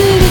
する